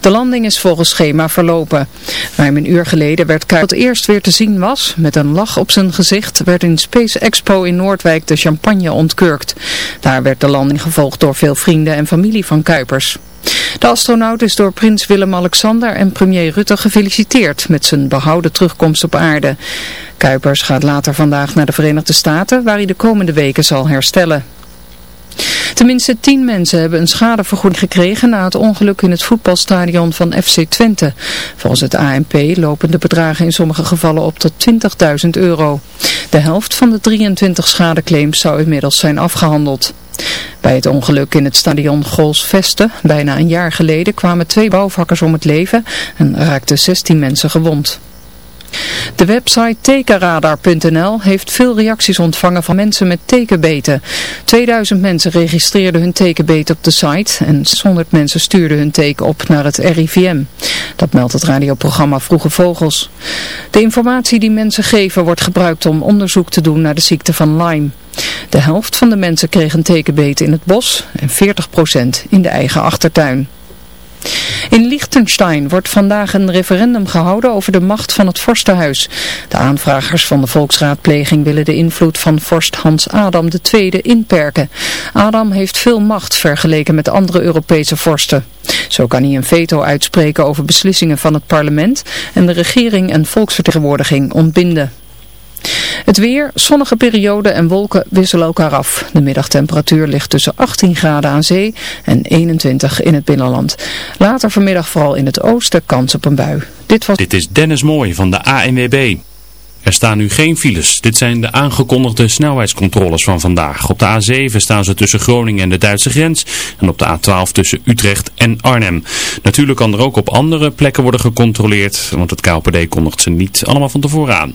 De landing is volgens schema verlopen. Ruim een uur geleden werd Kuipers het eerst weer te zien was. Met een lach op zijn gezicht werd in Space Expo in Noordwijk de champagne ontkurkt. Daar werd de landing gevolgd door veel vrienden en familie van Kuipers. De astronaut is door prins Willem-Alexander en premier Rutte gefeliciteerd met zijn behouden terugkomst op aarde. Kuipers gaat later vandaag naar de Verenigde Staten waar hij de komende weken zal herstellen. Tenminste tien mensen hebben een schadevergoeding gekregen na het ongeluk in het voetbalstadion van FC Twente. Volgens het ANP lopen de bedragen in sommige gevallen op tot 20.000 euro. De helft van de 23 schadeclaims zou inmiddels zijn afgehandeld. Bij het ongeluk in het stadion Gols-Veste, bijna een jaar geleden, kwamen twee bouwvakkers om het leven en raakten 16 mensen gewond. De website tekenradar.nl heeft veel reacties ontvangen van mensen met tekenbeten. 2000 mensen registreerden hun tekenbeet op de site en 600 mensen stuurden hun teken op naar het RIVM. Dat meldt het radioprogramma Vroege Vogels. De informatie die mensen geven wordt gebruikt om onderzoek te doen naar de ziekte van Lyme. De helft van de mensen kreeg een tekenbeet in het bos en 40% in de eigen achtertuin. In Liechtenstein wordt vandaag een referendum gehouden over de macht van het vorstenhuis. De aanvragers van de volksraadpleging willen de invloed van vorst Hans Adam II inperken. Adam heeft veel macht vergeleken met andere Europese vorsten. Zo kan hij een veto uitspreken over beslissingen van het parlement en de regering en volksvertegenwoordiging ontbinden. Het weer, zonnige periode en wolken wisselen elkaar af. De middagtemperatuur ligt tussen 18 graden aan zee en 21 in het binnenland. Later vanmiddag vooral in het oosten kans op een bui. Dit, was... Dit is Dennis Mooij van de ANWB. Er staan nu geen files. Dit zijn de aangekondigde snelheidscontroles van vandaag. Op de A7 staan ze tussen Groningen en de Duitse grens. En op de A12 tussen Utrecht en Arnhem. Natuurlijk kan er ook op andere plekken worden gecontroleerd. Want het KLPD kondigt ze niet allemaal van tevoren aan.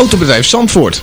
Autobedrijf Zandvoort.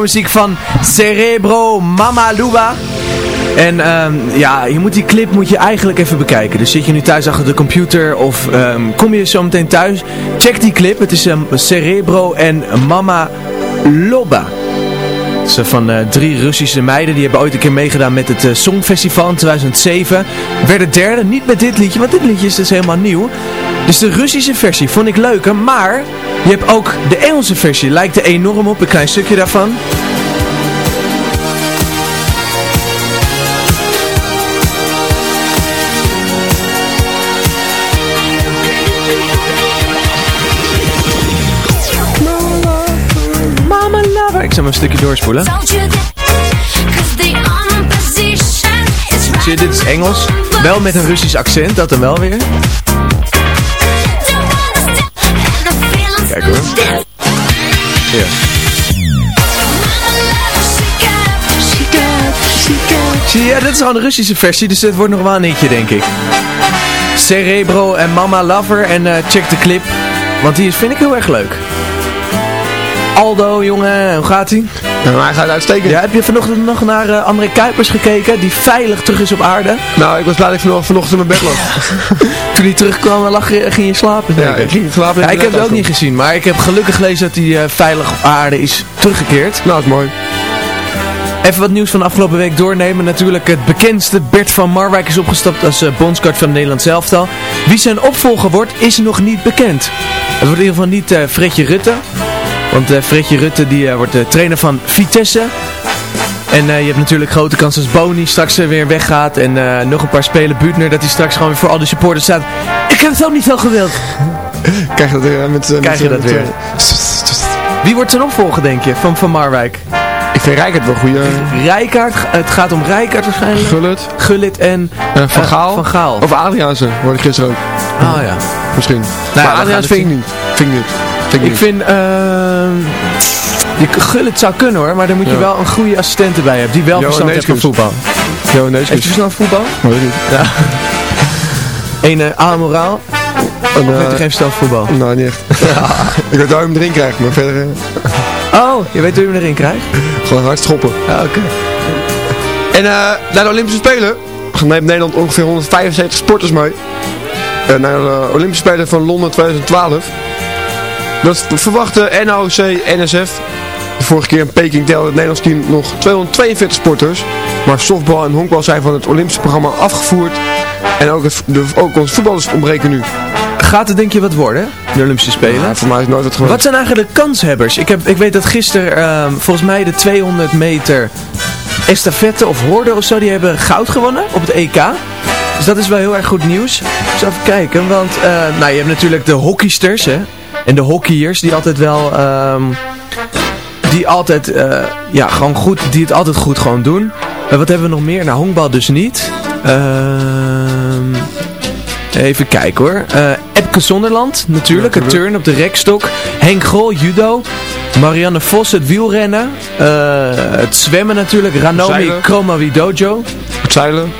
Muziek van Cerebro Mama Luba. En ehm, ja, je moet die clip moet je eigenlijk even bekijken. Dus zit je nu thuis achter de computer of ehm, kom je zo meteen thuis. Check die clip. Het is um, Cerebro en Mama Loba. Eh, van eh, drie Russische meiden. Die hebben ooit een keer meegedaan met het eh, Songfestival in 2007. Werden derde. Niet met dit liedje, want dit liedje is dus helemaal nieuw. Dus de Russische versie vond ik leuker. Maar je hebt ook de Engelse versie. Lijkt er enorm op. Een klein stukje daarvan. Mama lover. Ik zal maar een stukje doorspoelen. Zie je, dit is Engels. Wel met een Russisch accent, dat dan wel weer. Kijk hoor. Ja. Zie je, dit is gewoon de Russische versie, dus het wordt nog wel een hitje, denk ik. Cerebro en Mama Lover en eh, check de clip, want die is, vind ik heel erg leuk. Aldo, jongen, hoe gaat hij? Nou, hij gaat uitstekend. Ja, heb je vanochtend nog naar eh, André Kuipers gekeken, die veilig terug is op aarde? Nou, ik was blij dat ik vanochtend, vanochtend in mijn bed lag. Toen hij terugkwam, lag, ging je slapen? ja, ik. ging slapen. Ja, ik heb het ook niet gezien, maar ik heb gelukkig gelezen dat hij eh, veilig op aarde is teruggekerd. Nou, dat is mooi. even wat nieuws van de afgelopen week doornemen. Natuurlijk het bekendste Bert van Marwijk is opgestapt als uh, bondscoach van Nederland zelftal. Wie zijn opvolger wordt is nog niet bekend. Het wordt in ieder geval niet uh, Fredje Rutte. Want uh, Fredje Rutte die, wordt de trainer van Vitesse. En je hebt natuurlijk grote kans als Boni straks weer weggaat. En nog een paar spelen. Buutner dat hij straks gewoon weer voor al die supporters staat. Ik heb het ook niet zo gewild. Krijg je dat weer met... Krijg je dat weer. Wie wordt zijn opvolger denk je van Van Marwijk? Ik vind Rijkaard wel goede. Rijkaard, het gaat om Rijkaard waarschijnlijk. Gullit. Gullit en uh, van, Gaal. van Gaal. Of Adriaanse, hoorde ik gisteren ook. Oh ja. Misschien. Nou, maar Adriaanse vind ik niet. Vind ik niet. Vind ik, ik vind, uh, die Gullit zou kunnen hoor, maar dan moet je ja. wel een goede assistent erbij hebben. Die wel verstand heeft van voetbal. Jo, Heeft je verstand van voetbal? Weet ik niet. Ja. Een uh, amoraal. Uh, weet je geen verstand van voetbal? Nou, niet echt. ik weet je hem erin krijgt, maar verder... Oh, je weet hoe je hem erin krijgt? Gewoon hard schoppen. Ja, oké. Okay. En uh, naar de Olympische Spelen neemt Nederland ongeveer 175 sporters mee. Naar de Olympische Spelen van Londen 2012. Dat verwachte NOC-NSF. De vorige keer in Peking telde het Nederlands team nog 242 sporters. Maar softbal en honkbal zijn van het Olympische programma afgevoerd. En ook, het, de, ook onze voetballers ontbreken nu. Gaat het denk je wat worden, de Olympische Spelen? Ja, voor mij is het nooit wat geworden. Wat zijn eigenlijk de kanshebbers? Ik, heb, ik weet dat gisteren um, volgens mij de 200 meter estafette of horde of zo, die hebben goud gewonnen op het EK. Dus dat is wel heel erg goed nieuws. Dus even kijken, want uh, nou, je hebt natuurlijk de hockeysters hè, en de hockeyers die altijd wel... Um, die altijd, uh, ja, gewoon goed, die het altijd goed gewoon doen. Uh, wat hebben we nog meer? Nou, honkbal dus niet. Ehm... Even kijken hoor. Uh, Epke Zonderland, natuurlijk. Ja, het turn op de rekstok. Henk Grol, judo. Marianne Vos, het wielrennen. Uh, het zwemmen natuurlijk. Ranomi Kromowidjojo. Het zeilen.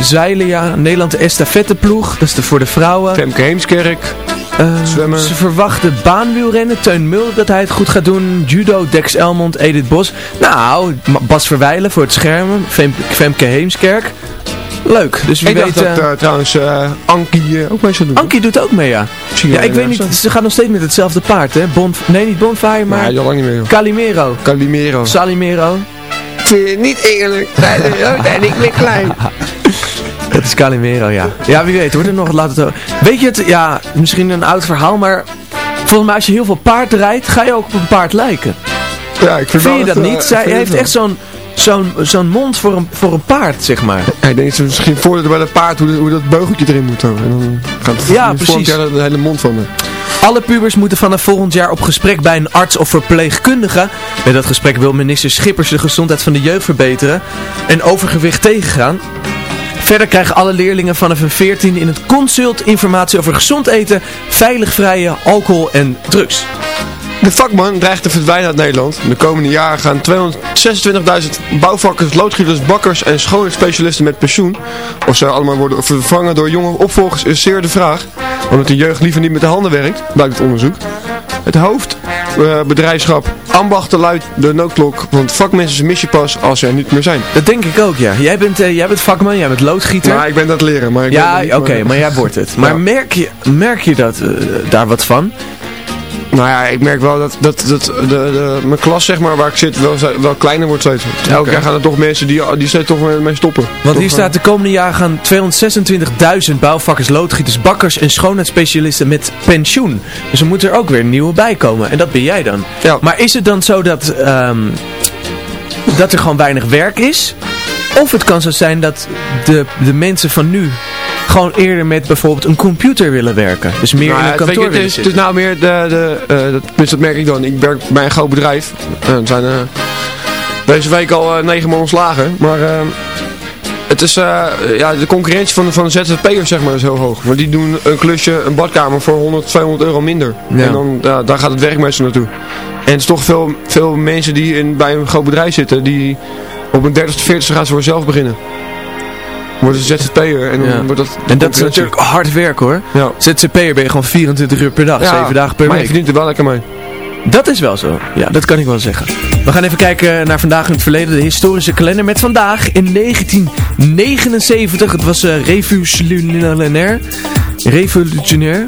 Zeilen, ja. Nederland de estafetteploeg. Dat is de voor de vrouwen. Femke Heemskerk. Uh. Ze verwachten baanwielrennen. Teun Mulder dat hij het goed gaat doen. Judo, Dex Elmond, Edith Bos. Nou, Bas Verwijlen voor het schermen. Femke, Femke Heemskerk. Leuk. Dus wie ik weet... dacht dat uh, trouwens uh, Ankie ook mee zou doen. Ankie doet ook mee, ja. Ja, ik weet niet. Ze gaat nog steeds met hetzelfde paard, hè. Bon, nee, niet Bonfire, maar... Ja, lang niet meer. Calimero. Calimero. Salimero. Ik vind het niet eerlijk. en ik ben klein. Het is Calimero, ja. Ja, wie weet. Wordt er nog laten Weet je het? Ja, misschien een oud verhaal, maar... Volgens mij als je heel veel paard rijdt, ga je ook op een paard lijken. Ja, ik vind, vind je dat het, niet? Zij heeft echt zo'n zo'n zo'n mond voor een, voor een paard, zeg maar. Ja, ik denk dat ze misschien voordat bij dat paard hoe, hoe dat beugeltje erin moet hebben. En dan gaat het ja, precies. de, de hele mond van de. Alle pubers moeten vanaf volgend jaar op gesprek bij een arts of verpleegkundige. Met dat gesprek wil minister Schippers de gezondheid van de jeugd verbeteren en overgewicht tegengaan. Verder krijgen alle leerlingen vanaf een 14 in het consult informatie over gezond eten, veilig vrije alcohol en drugs. De vakman dreigt te verdwijnen uit Nederland. De komende jaren gaan 226.000 bouwvakkers, loodgieters, bakkers en schoonheidsspecialisten met pensioen. Of ze allemaal worden vervangen door jonge opvolgers is zeer de vraag. Omdat de jeugd liever niet met de handen werkt, blijkt het onderzoek. Het hoofdbedrijfschap uh, ambachten luidt de noodklok, want vakmensen mis je pas als ze er niet meer zijn. Dat denk ik ook, ja. Jij bent, uh, jij bent vakman, jij bent loodgieter. Ja, ik ben dat leren. Maar ik ja, oké, okay, maar jij wordt het. Maar ja. merk, je, merk je dat, uh, daar wat van? Nou ja, ik merk wel dat, dat, dat de, de, mijn klas, zeg maar, waar ik zit, wel, wel kleiner wordt steeds. Okay. Elk jaar gaan er toch mensen die, die steeds toch mee stoppen. Want hier staat de komende jaren gaan 226.000 bouwvakkers, loodgieters, bakkers en schoonheidsspecialisten met pensioen. Dus er moet er ook weer nieuwe bij komen. En dat ben jij dan. Ja. Maar is het dan zo dat, um, dat er gewoon weinig werk is? Of het kan zo zijn dat de, de mensen van nu gewoon eerder met bijvoorbeeld een computer willen werken. Dus meer nou, in een kantoor je, het, is, het is nou meer de, de, uh, dat, dat merk ik dan. Ik werk bij een groot bedrijf. Uh, er zijn uh, deze week al negen man ontslagen. Maar het is, ja, de concurrentie van, van de ZZP'ers zeg maar is heel hoog. Want die doen een klusje, een badkamer voor 100, 200 euro minder. Ja. En dan, daar gaat het werk meestal naartoe. En het is toch veel, veel mensen die in, bij een groot bedrijf zitten, die op een 30 40 gaan ze voor zelf beginnen wordt een ZZP'er en dan ja. wordt dat... En dat is natuurlijk hard werk hoor. Ja. ZZP'er ben je gewoon 24 uur per dag, ja, 7 dagen per maar week. je verdient er wel lekker mee. Dat is wel zo. Ja, dat kan ik wel zeggen. We gaan even kijken naar vandaag in het verleden. De historische kalender met vandaag in 1979. Het was uh, revolutionair. Revolutionair.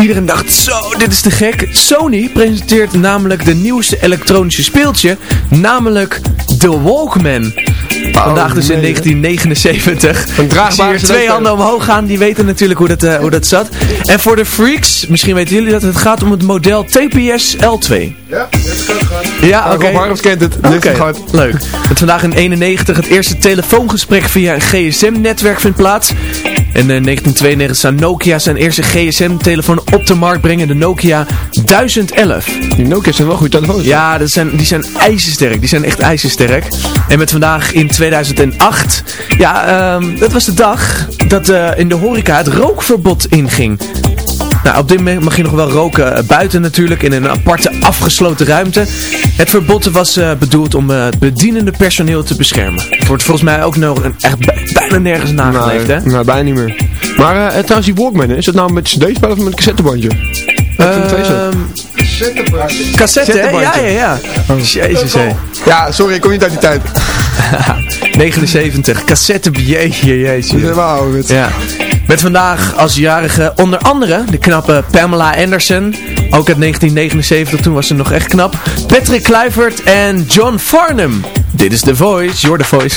Iedereen dacht, zo, dit is te gek. Sony presenteert namelijk de nieuwste elektronische speeltje, namelijk de Walkman. Vandaag dus in nee. 1979. Een draagbare Zie hier twee handen omhoog gaan, die weten natuurlijk hoe dat, eh, hoe dat zat. En voor de freaks, misschien weten jullie dat, het gaat om het model TPS L2. Ja, dat is goed gehad. Ja, oké. Rob Harms kent het. Dit Oké, gehad. leuk. Dat vandaag in 91 het eerste telefoongesprek via een gsm-netwerk vindt plaats. En in 1992 zou Nokia zijn eerste gsm-telefoon op de markt brengen, de Nokia 1011. Die Nokia zijn wel goede telefoons. Ja, dat zijn, die zijn ijzersterk. Die zijn echt ijzersterk. En met vandaag in 2008, ja, ehm, dat was de dag dat eh, in de horeca het rookverbod inging. Nou, op dit moment mag je nog wel roken eh, buiten natuurlijk, in een aparte afgesloten ruimte. Het verbod was eh, bedoeld om eh, het bedienende personeel te beschermen. Het wordt volgens mij ook nog een, echt bij- bijna nergens nageleefd, hè? Nee, nou, bijna niet meer. Maar eh, trouwens, die Walkman, is het nou met cd-spel of met een cassettebandje? Ehm, Cassette, hè? Ja, ja, ja. Jezus, hé. Ja, sorry, ik kom niet uit die tijd. 79, cassette, jeetje, jeetje. Helemaal. Ja. Met vandaag als jarige onder andere de knappe Pamela Anderson. Ook uit 1979, toen was ze nog echt knap. Patrick Kluivert en John Farnham. Dit is The Voice, You're The Voice.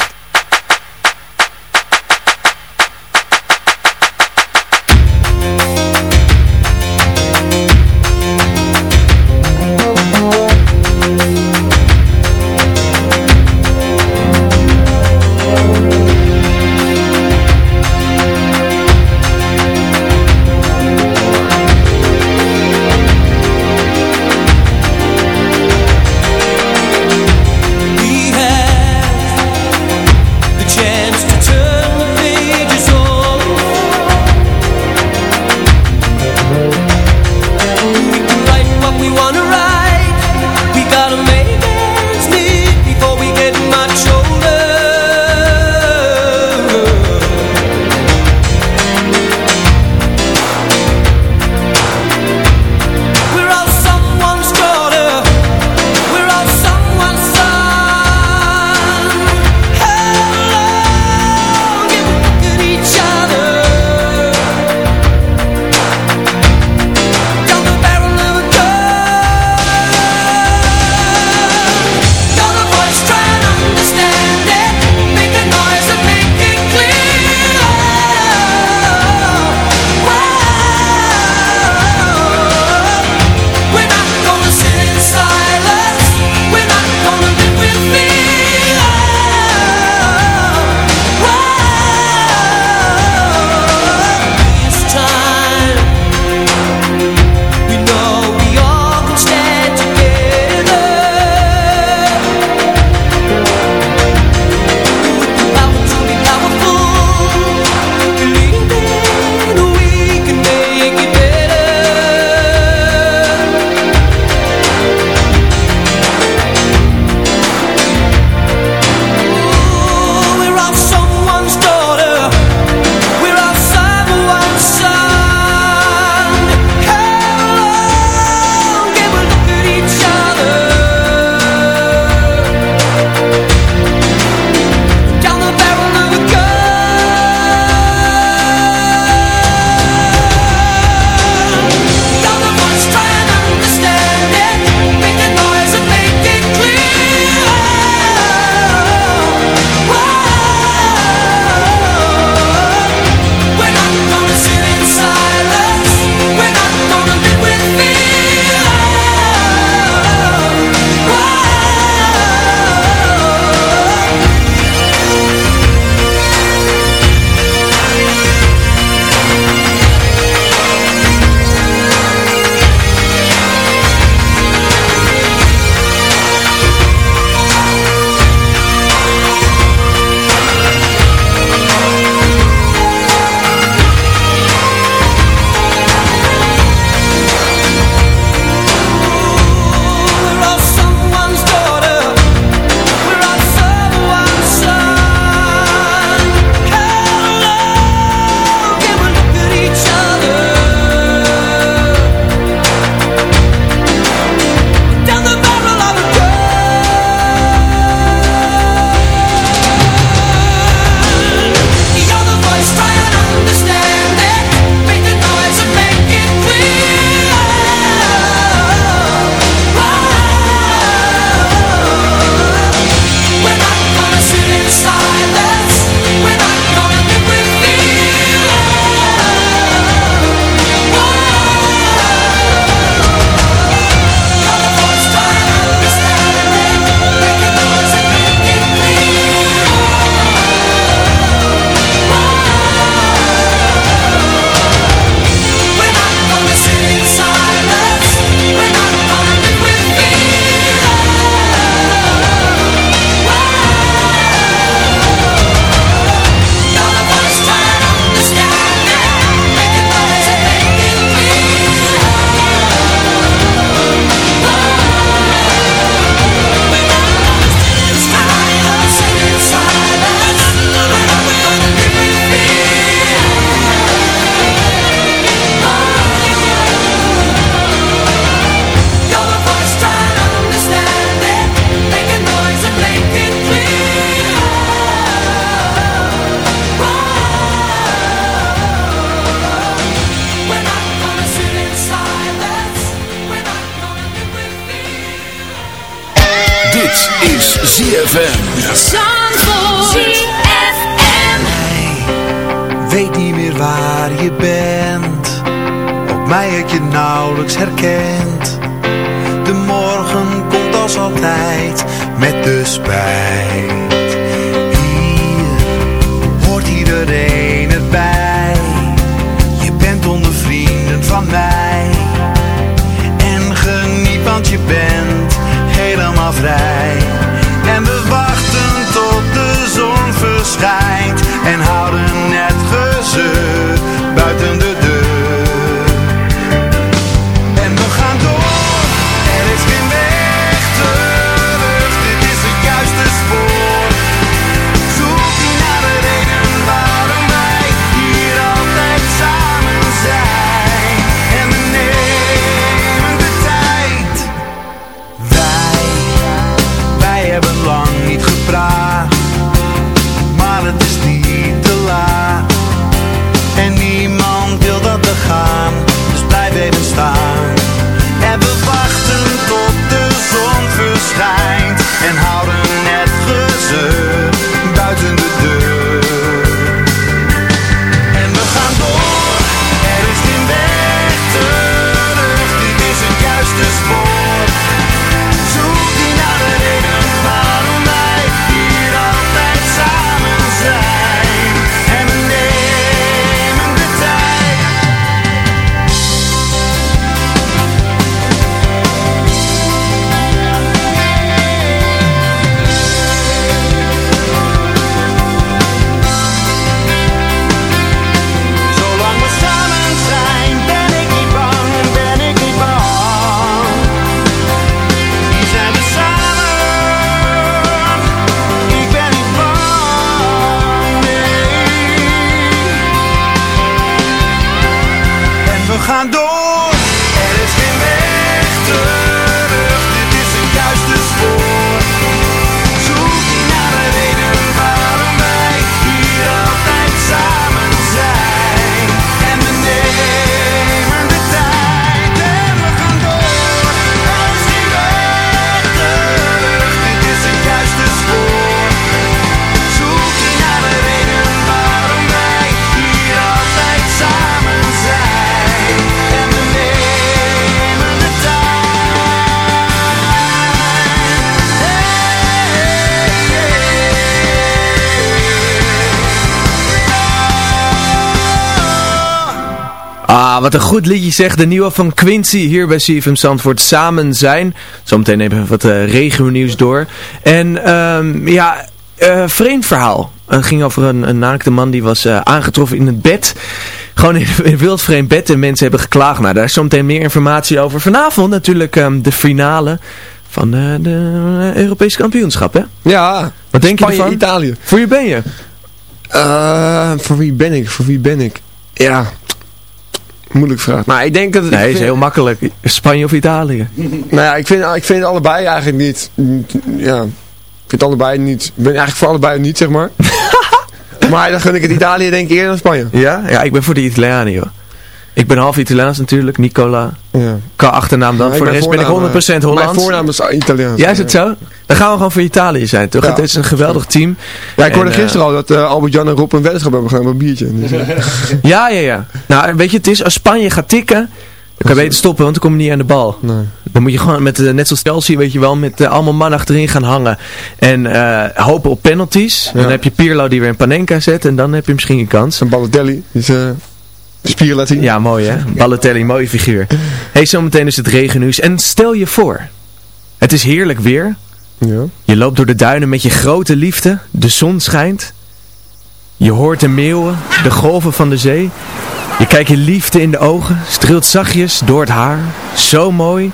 Wat een goed liedje zegt. De nieuwe van Quincy hier bij CFM Zandvoort. Samen zijn. Zometeen nemen we wat uh, regio nieuws door. En ehm, ja, eh, vreemd verhaal. Het ging over een, een naakte man die was eh, aangetroffen in het bed. Gewoon in, een wild vreemd bed. En mensen hebben geklaagd. Nou, daar is zometeen meer informatie over. Vanavond natuurlijk ehm, de finale van de, de Europese kampioenschap, hè? Ja, Wat denk je Spanje, ervan? Italië. Voor wie ben je? Eh, voor wie ben ik? Voor wie ben ik? Ja, moeilijk vraag. Maar ik denk dat het... Nee, is heel makkelijk. Spanje of Italië? Nou ja, ik vind, ik vind het allebei eigenlijk niet... Ja, ik vind het allebei niet... Ik ben eigenlijk voor allebei niet, zeg maar. maar dan gun ik het Italië denk ik eerder dan Spanje. Ja? Ja, ik ben voor de Italianen, joh. Ik ben half Italiaans natuurlijk, Nicola. Ja. Qua achternaam dan. Voor de rest ben ik 100% voornaam, eh, Hollands. Mijn voornaam is Italiaans. Ja, is het zo? Dan gaan we gewoon voor Italië zijn, toch? Ja. Het is een geweldig team. Ja, ik hoorde En, eh, gisteren al dat eh, Albert-Jan en Rob een weddenschap hebben gedaan met een biertje. Dus, Ja, ja, ja. Nou, weet je, het is als Spanje gaat tikken, dan kan je beter stoppen, want dan kom je niet aan de bal. nee. Dan moet je gewoon met, net zoals Chelsea, weet je wel, met allemaal mannen achterin gaan hangen. En hopen op penalties. Dan heb je Pirlo die weer een Panenka zet en dan heb je misschien een kans. En Balotelli, de spier laat zien. Ja, mooi hè. Balotelli, mooie figuur. hey, zometeen is het regennieuws. En stel je voor, het is heerlijk weer. Ja. Je loopt door de duinen met je grote liefde. De zon schijnt. Je hoort de meeuwen, de golven van de zee. Je kijkt je liefde in de ogen, streelt zachtjes door het haar. Zo mooi,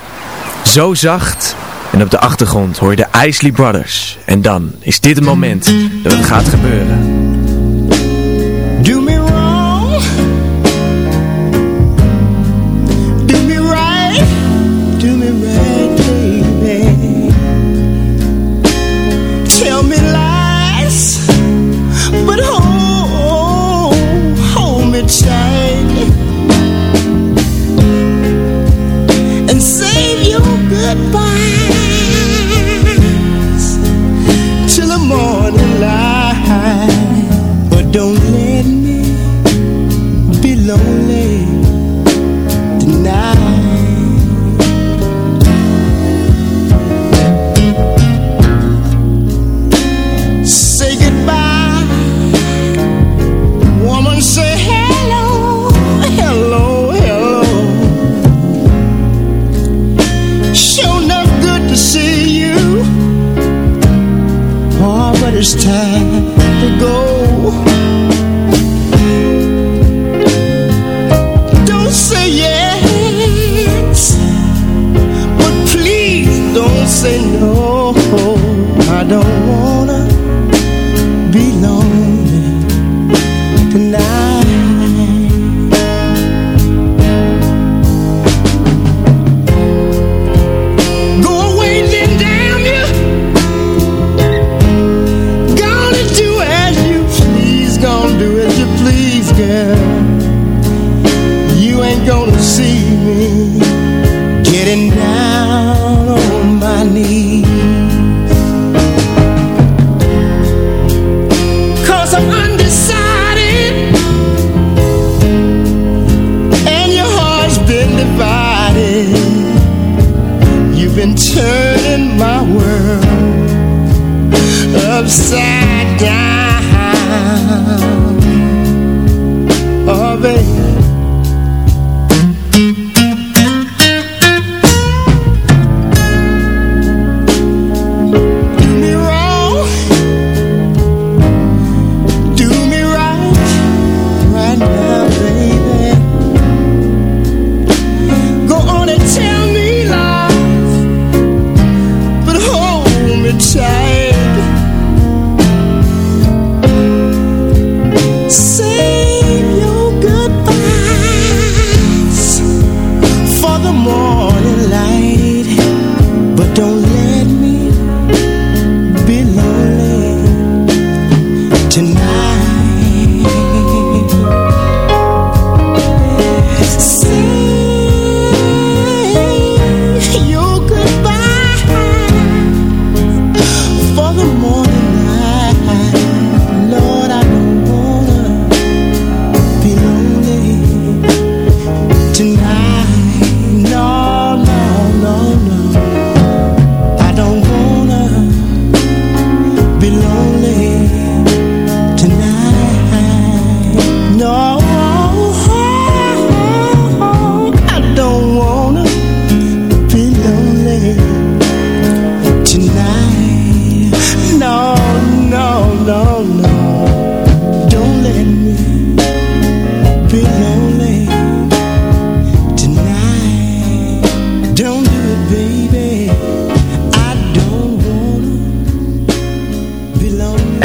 zo zacht. En op de achtergrond hoor je de Isley Brothers. En dan is dit het moment dat het gaat gebeuren.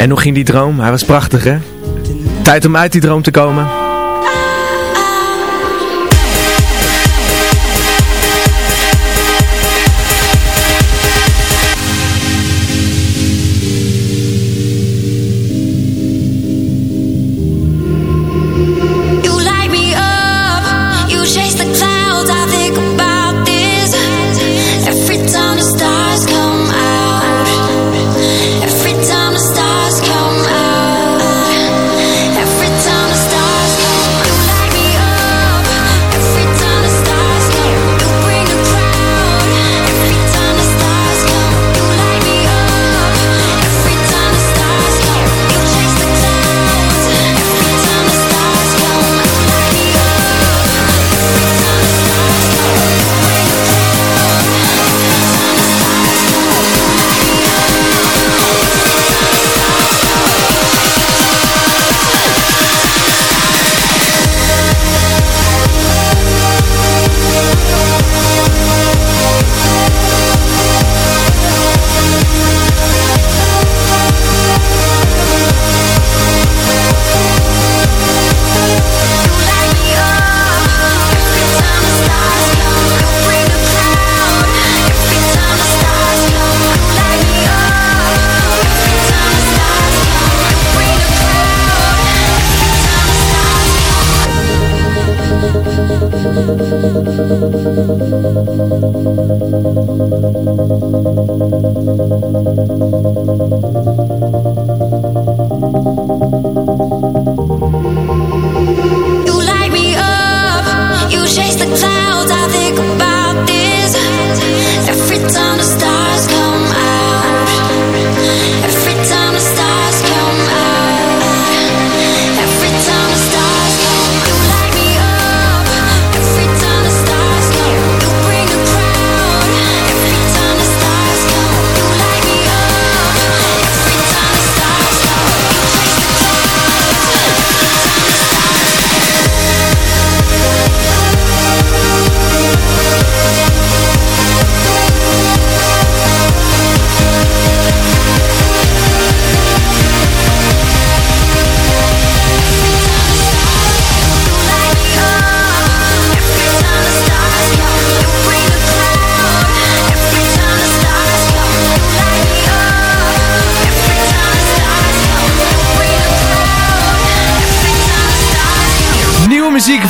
En hoe ging die droom? Hij was prachtig, hè? Tijd om uit die droom te komen. Thank you.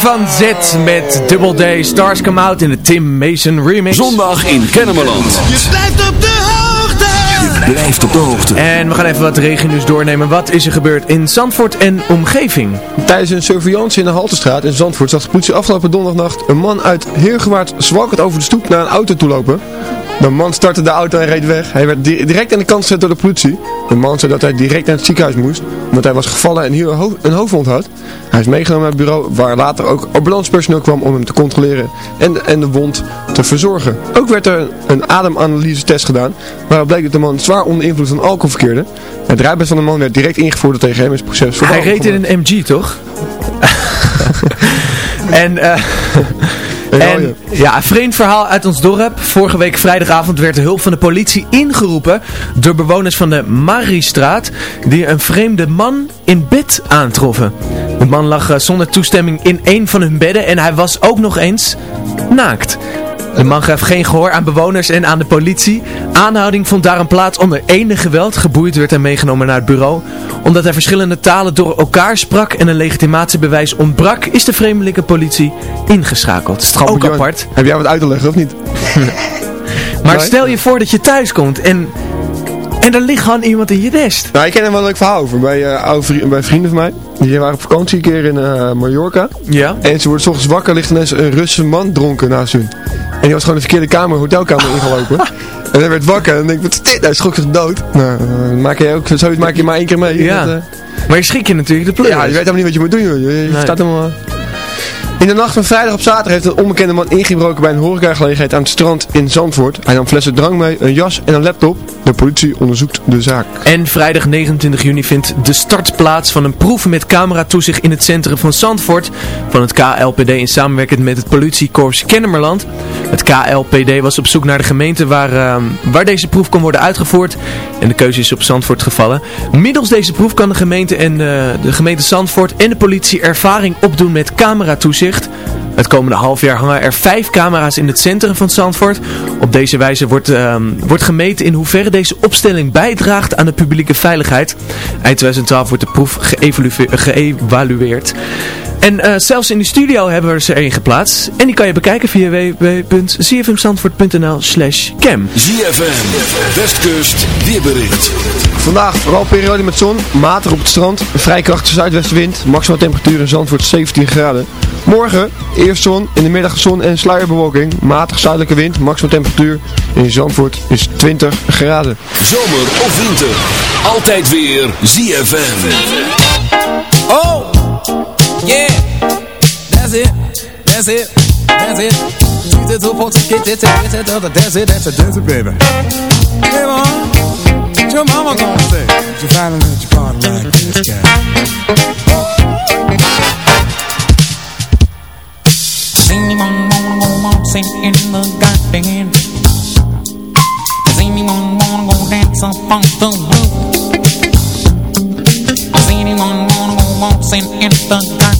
Van Z met Double Day Stars Come Out in de Tim Mason remix. Zondag in Kennemerland. Je blijft op de hoogte. Je blijft op de hoogte. En we gaan even wat regennieuws doornemen. Wat is er gebeurd in Zandvoort en omgeving? Tijdens een surveillance in de Haltestraat in Zandvoort zag de politie afgelopen donderdagnacht een man uit Heergewaard zwalkend over de stoep naar een auto toe lopen. De man startte de auto en reed weg. Hij werd di- direct aan de kant gezet door de politie. De man zei dat hij direct naar het ziekenhuis moest, omdat hij was gevallen en hier een, ho- een hoofdwond had. Hij is meegenomen naar het bureau, waar later ook ambulancepersoneel kwam om hem te controleren en de, en de wond te verzorgen. Ook werd er een ademanalyse-test gedaan, waaruit bleek dat de man zwaar onder invloed van alcohol verkeerde. Het rijbewijs van de man werd direct ingevoerd tegen hem is het proces Hij reed in een MG, toch? en, eh en ja, een vreemd verhaal uit ons dorp. Vorige week vrijdagavond werd de hulp van de politie ingeroepen door bewoners van de Mariestraat die een vreemde man in bed aantroffen. De man lag eh, zonder toestemming in een van hun bedden en hij was ook nog eens naakt. De man gaf geen gehoor aan bewoners en aan de politie. Aanhouding vond daarom plaats onder enig geweld. Geboeid werd hij meegenomen naar het bureau. Omdat hij verschillende talen door elkaar sprak en een legitimatiebewijs ontbrak, is de vreemdelijke politie ingeschakeld. Dat is toch ook Johan, apart. Heb jij wat uit te leggen of niet? Maar Nee? stel je voor dat je thuis komt en, en er ligt gewoon iemand in je nest. Nou, ik ken er wel een leuk verhaal over. Bij, eh, oude vri- bij vrienden van mij. Die waren op vakantie een keer in eh, Mallorca. Ja? En ze wordt 's ochtends wakker, ligt ineens een Russische man dronken naast hun. En die was gewoon de verkeerde kamer, hotelkamer ingelopen. en hij werd wakker en denk ik, wat is dit? Hij schrok zich dood. Nou, eh, maak je ook, zoiets maak je maar één keer mee. Ja. Dat, eh, Maar je schrik je natuurlijk de pleur. ja, je weet helemaal niet wat je moet doen. Joh. Je, je Nee. staat helemaal... In de nacht van vrijdag op zaterdag heeft een onbekende man ingebroken bij een horecagelegenheid aan het strand in Zandvoort. Hij nam flessen drank mee, een jas en een laptop. De politie onderzoekt de zaak. En vrijdag 29 juni vindt de start plaats van een proef met cameratoezicht in het centrum van Zandvoort van het KLPD in samenwerking met het politiekorps Kennemerland. Het KLPD was op zoek naar de gemeente waar, ehm, waar deze proef kon worden uitgevoerd en de keuze is op Zandvoort gevallen. Middels deze proef kan de gemeente, en, eh, de gemeente Zandvoort en de politie ervaring opdoen met cameratoezicht. Het komende half jaar hangen er vijf camera's in het centrum van Zandvoort. Op deze wijze wordt, ehm, wordt gemeten in hoeverre deze opstelling bijdraagt aan de publieke veiligheid. Eind 2012 wordt de proef geëvalueer- geëvalueerd. En eh, zelfs in de studio hebben we er een geplaatst. En die kan je bekijken via www.zfmzandvoort.nl slash cam. ZFM, Westkust, weerbericht. Vandaag vooral periode met zon, matig op het strand, vrij krachtige zuidwestenwind, maximaal temperatuur in Zandvoort 17 graden. Morgen, eerst zon, in de middag zon en sluierbewolking, matig zuidelijke wind, maximaal temperatuur in Zandvoort is 20 graden. Zomer of winter, altijd weer ZFM. Oh, yeah, that's it, that's it, that's it. She's the two to get it, get it, that's it, that's it, that's it, baby. Hey, mom, what your mama gonna say? You finally let your party like this guy. Does anyone wanna go waltzing in the garden? Does anyone wanna go dance up on the roof? Does anyone wanna go waltzing in the garden?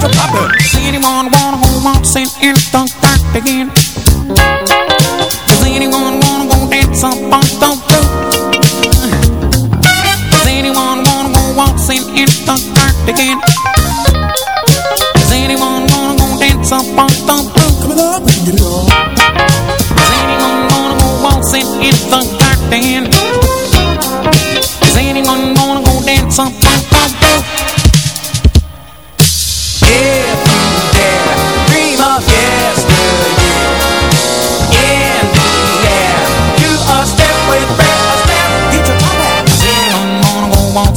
Get to poppin'. Does anyone wanna go waltzing in the garden? Does anyone wanna go dance up on the roof? Does anyone wanna go waltzing in the garden? Does anyone wanna go dance up on the roof? Come on, we can get it on. Does anyone wanna go waltzing in the garden? Does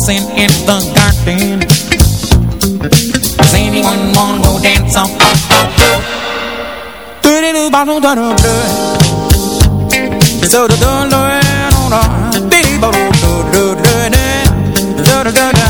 waltzing in the garden? Does anyone wanna dance on the roof? Do-do-do, ba-do-do-do-do. So-do-do-do-do-do. Be-ba-do-do-do-do-do.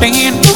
stand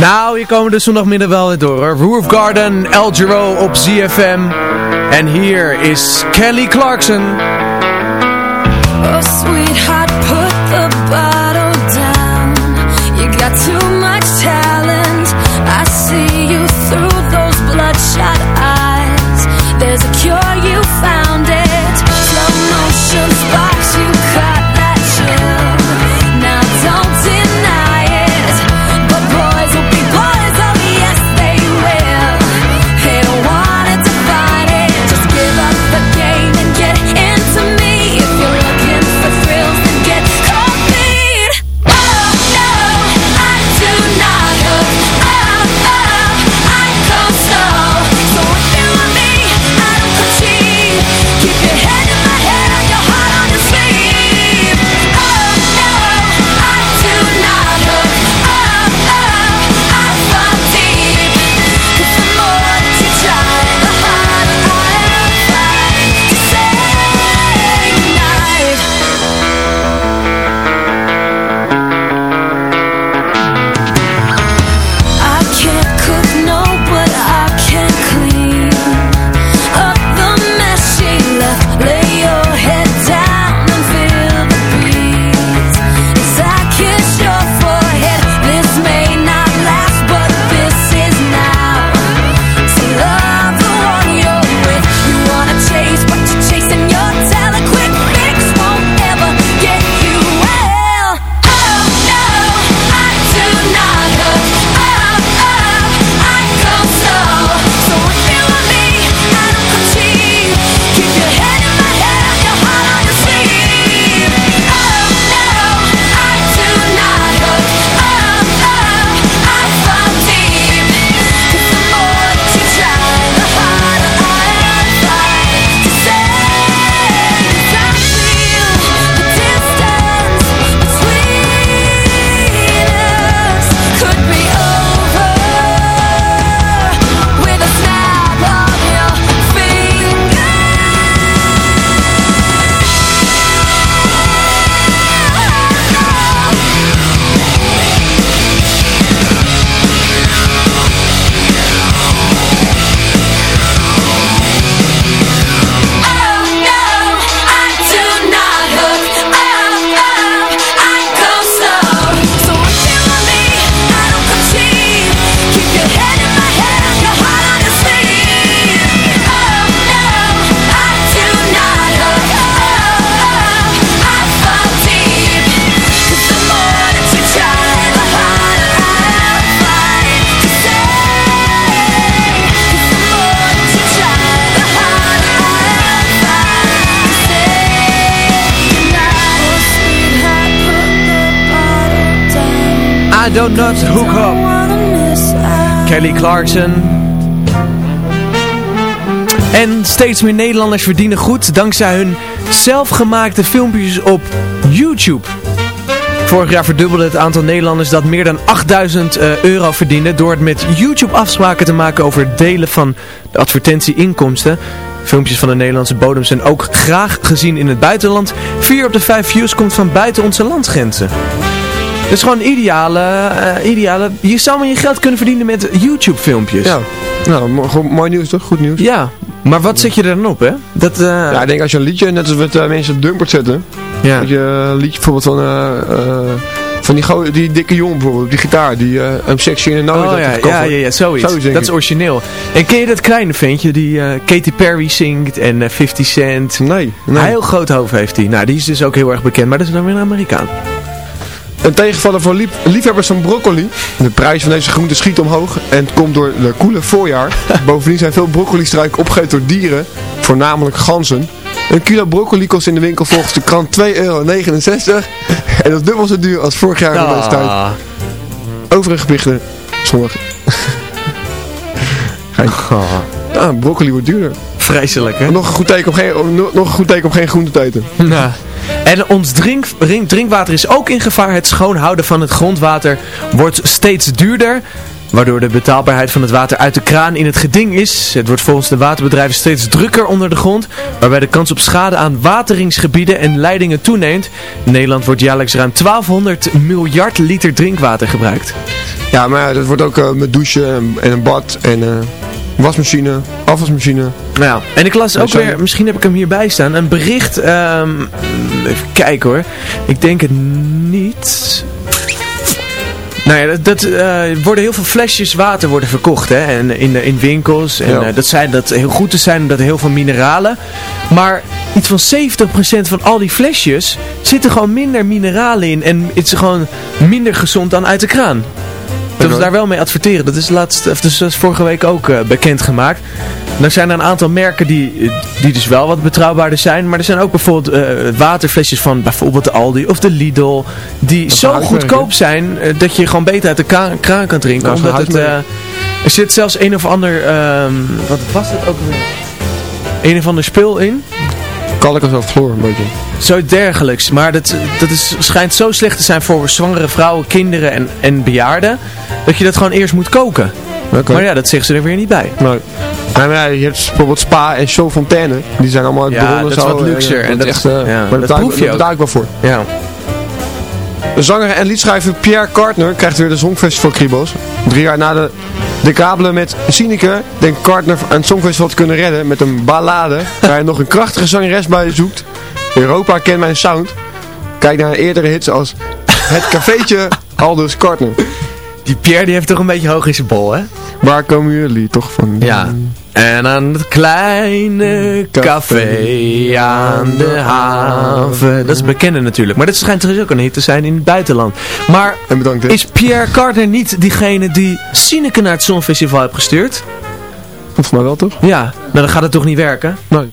Nou, hier komen de zondagmiddag wel weer door. Roof Garden, El Giro op ZFM. En hier is Kelly Clarkson. Oh, Don't not hook up. Kelly Clarkson. En steeds meer Nederlanders verdienen goed dankzij hun zelfgemaakte filmpjes op YouTube. Vorig jaar verdubbelde het aantal Nederlanders dat meer dan 8000 eh, euro verdiende door het met YouTube afspraken te maken over delen van de advertentieinkomsten. Filmpjes van de Nederlandse bodem zijn ook graag gezien in het buitenland. 4 op de 5 views komt van buiten onze landgrenzen. Is gewoon ideale, eh, ideale... Je zou maar je geld kunnen verdienen met YouTube filmpjes. Ja, nou, mooi nieuws toch? Goed nieuws. Ja, maar wat zet je er dan op, hè? Dat, eh, Ja, ik denk als je een liedje, net als wat eh, mensen op Dumpert zetten. Ja. Dat je een liedje bijvoorbeeld van, van die, die dikke jongen bijvoorbeeld, die gitaar, die eh I'm sexy in a Oh ja, ja, ja, ja, zoiets. denk dat is origineel. En ken je dat kleine ventje die Katy Perry zingt en eh, 50 Cent? Nee, Een nee. heel groot hoofd heeft hij. Nou, die is dus ook heel erg bekend, maar dat is dan weer een Amerikaan. Een tegenvaller voor lief- liefhebbers van broccoli. De prijs van deze groente schiet omhoog en het komt door de koele voorjaar. Bovendien zijn veel broccolistruiken opgegeten door dieren, voornamelijk ganzen. Een kilo broccoli kost in de winkel volgens de krant 2,69 euro. En dat is dubbel zo duur als vorig jaar in deze tijd. Ah. Overige gewichten, sommige. Gein. Ah, broccoli wordt duurder. Vreselijk, hè? Nog een goed teken om geen, nog een goed teken om geen groente te eten. Nou. En ons drink, drink- drinkwater is ook in gevaar. Het schoonhouden van het grondwater wordt steeds duurder. Waardoor de betaalbaarheid van het water uit de kraan in het geding is. Het wordt volgens de waterbedrijven steeds drukker onder de grond. Waarbij de kans op schade aan wateringsgebieden en leidingen toeneemt. In Nederland wordt jaarlijks ruim 1200 miljard liter drinkwater gebruikt. Ja, maar dat wordt ook eh, met douchen en, en een bad en eh, wasmachine, afwasmachine. Nou ja, en ik las ook weer, misschien heb ik hem hierbij staan, een bericht, ehm, even kijken hoor, ik denk het niet... Nou ja, dat, dat eh, worden heel veel flesjes water worden verkocht hè, en in, in winkels. En Ja. eh, dat zijn dat heel goed te zijn, omdat er heel veel mineralen. Maar iets van 70% van al die flesjes zitten gewoon minder mineralen in. En het is gewoon minder gezond dan uit de kraan. Dat we daar wel mee adverteren. Dat is, laatst, of dus dat is vorige week ook eh, bekendgemaakt. Er zijn er een aantal merken die, die dus wel wat betrouwbaarder zijn. Maar er zijn ook bijvoorbeeld eh, waterflesjes van bijvoorbeeld de Aldi of de Lidl. Die zo goedkoop zijn eh, dat je gewoon beter uit de kraan, kan drinken. Omdat het, eh, er zit zelfs een of ander, ehm, wat was het ook weer? Een of ander spul in. Kalkens of chloor een beetje. Zoiets dergelijks. Maar dat, dat is, schijnt zo slecht te zijn voor zwangere vrouwen, kinderen en, en bejaarden. Dat je dat gewoon eerst moet koken. Maar ja, dat zeggen ze er weer niet bij. Nee. Maar ja, je hebt bijvoorbeeld Spa en Show Fontaine. Die zijn allemaal uit Ja, bronnen dat is zo, wat luxer. En dat dat- is echt, eh, ja, maar dat daar proef je daar betaal ik wel voor. Ja. De zanger en liedschrijver Pierre Cartner krijgt weer de Songfestival kriebels. Drie jaar na de decabelen met Sineke denkt Cartner aan het Songfestival kunnen redden met een ballade waar hij nog een krachtige zangeres bij zoekt. Europa kent mijn sound. Kijk naar eerdere hits als Het Cafeetje, Aldus Cartner. Die Pierre die heeft toch een beetje hoog in zijn bol, hè? Waar komen jullie toch van? Ja. En aan het kleine café aan de haven. Dat is bekende natuurlijk. Maar dat schijnt dus ook een hit te zijn in het buitenland. Maar En bedankt. hè. is Pierre Carter niet diegene die Sineke naar het Songfestival heeft gestuurd? Volgens mij wel toch? Ja, nou dan gaat het toch niet werken? Nee.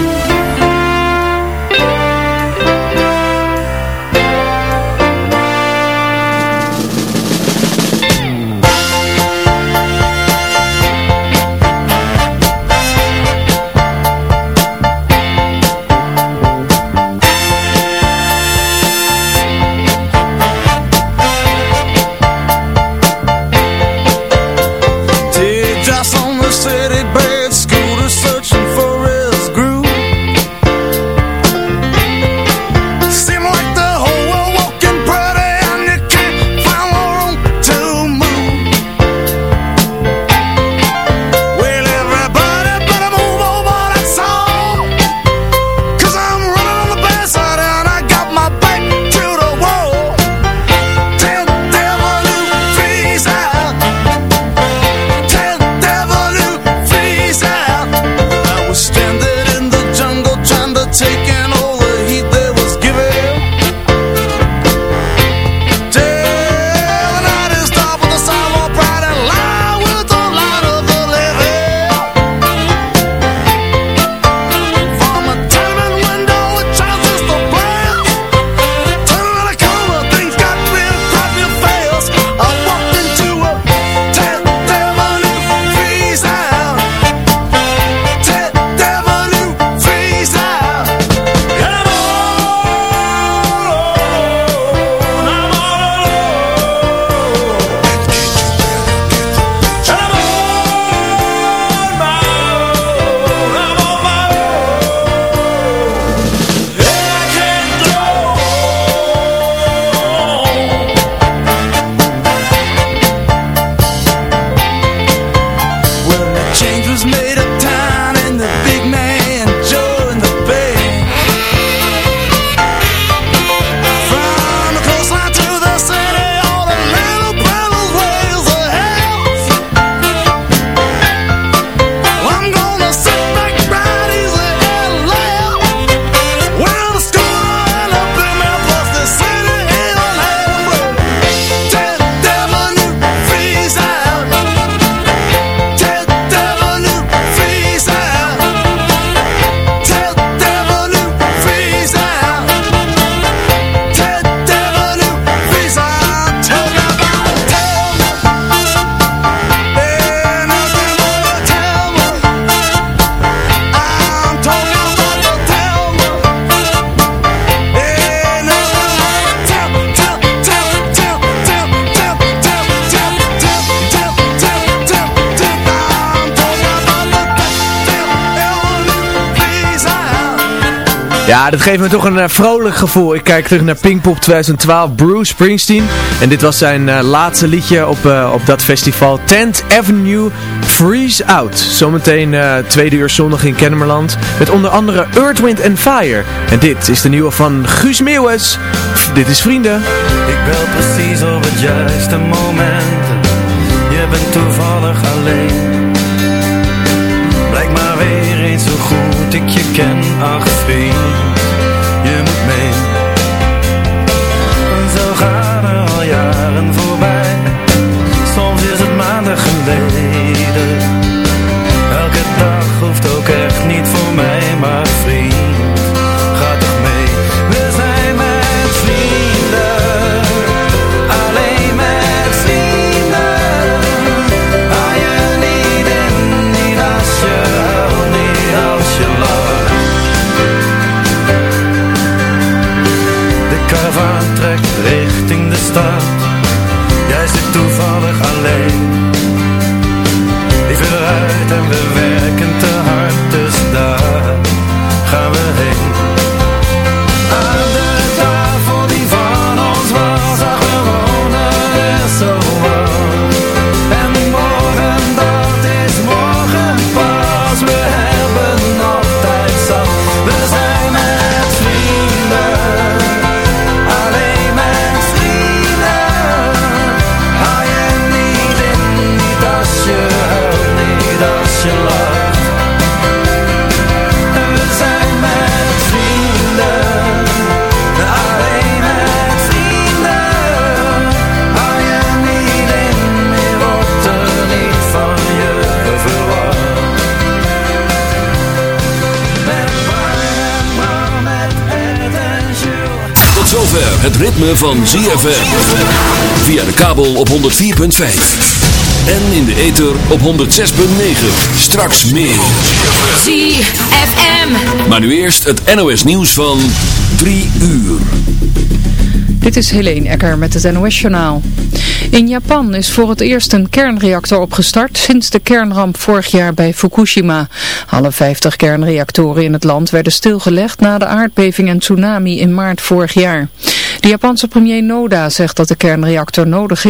Dat geeft me toch een eh, vrolijk gevoel. Ik kijk terug naar Pinkpop 2012, Bruce Springsteen. En dit was zijn eh, laatste liedje op, eh, op dat festival. 10 Avenue Freeze Out. Zometeen tweede uur zondag in Kennemerland. Met onder andere Earthwind and Fire. En dit is de nieuwe van Guus Meeuwes. Dit is Vrienden. Ik bel precies op het juiste moment. Je bent toevallig alleen. Blijk maar weer eens hoe goed ik je ken, ach vriend. Het ritme van ZFM. Via de kabel op 104.5. En in de ether op 106.9. Straks meer. ZFM. Maar nu eerst het NOS nieuws van 3 uur. Dit is Helene Ecker met het NOS-journaal. In Japan is voor het eerst een kernreactor opgestart sinds de kernramp vorig jaar bij Fukushima. Alle 50 kernreactoren in het land werden stilgelegd na de aardbeving en tsunami in maart vorig jaar. De Japanse premier Noda zegt dat de kernreactor nodig is.